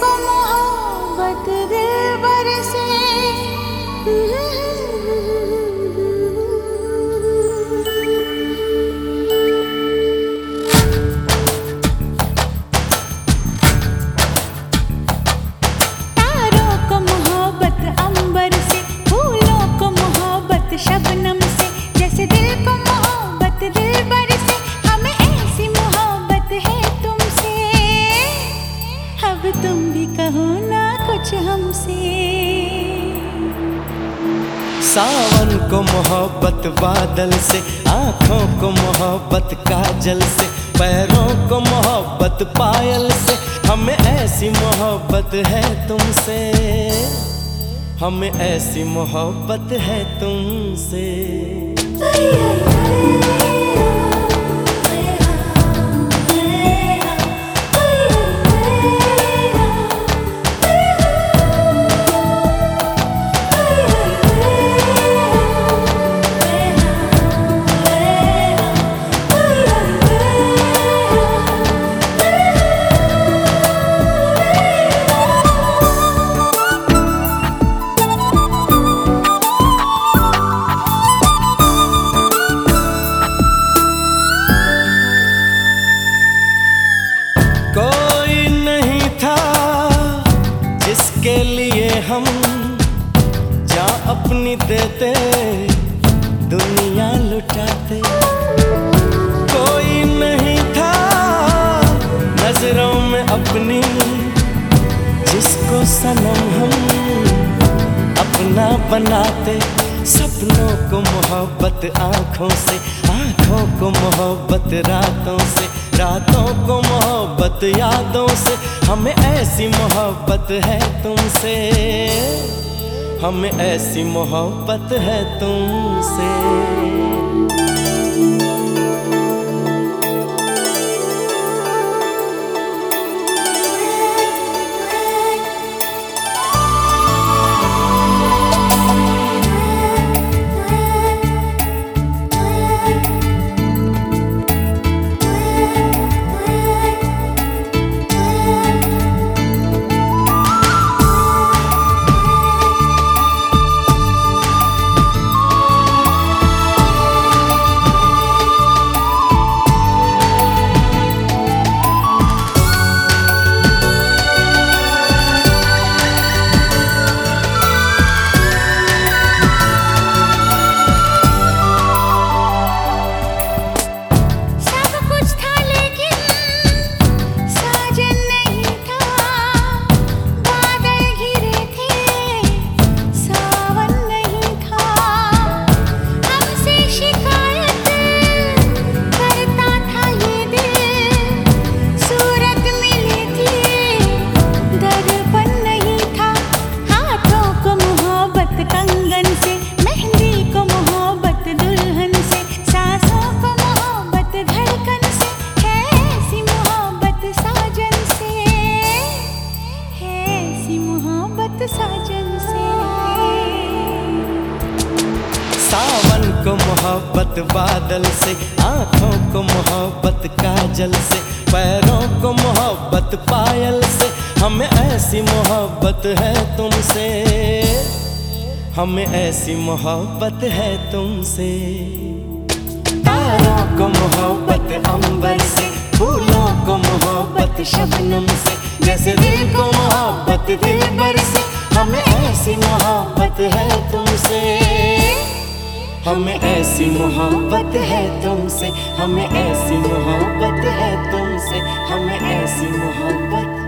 को मोहब्बत हमसे सावन को मोहब्बत बादल से आँखों को मोहब्बत काजल से पैरों को मोहब्बत पायल से हमें ऐसी मोहब्बत है तुमसे। हमें ऐसी मोहब्बत है तुमसे। हम जा अपनी देते, दुनिया लुटाते। कोई नहीं था नज़रों में अपनी, जिसको सनम हम अपना बनाते। सपनों को मोहब्बत, आँखों से, आँखों को मोहब्बत, रातों से। रातों को मोहब्बत यादों से, हमें ऐसी मोहब्बत है तुमसे। हमें ऐसी मोहब्बत है तुमसे। को मोहब्बत बादल से, आँखों को मोहब्बत काजल से, पैरों को मोहब्बत पायल से, हमें ऐसी मोहब्बत है तुमसे, हमें ऐसी मोहब्बत है तुमसे। तारों को मोहब्बत अंबर से, फूलों को मोहब्बत शबनम से, जैसे दिल को मोहब्बत दिल बरसे हमें ऐसी मोहब्बत है तुमसे। हमें ऐसी मोहब्बत है तुमसे हमें ऐसी मोहब्बत है तुमसे हमें ऐसी मोहब्बत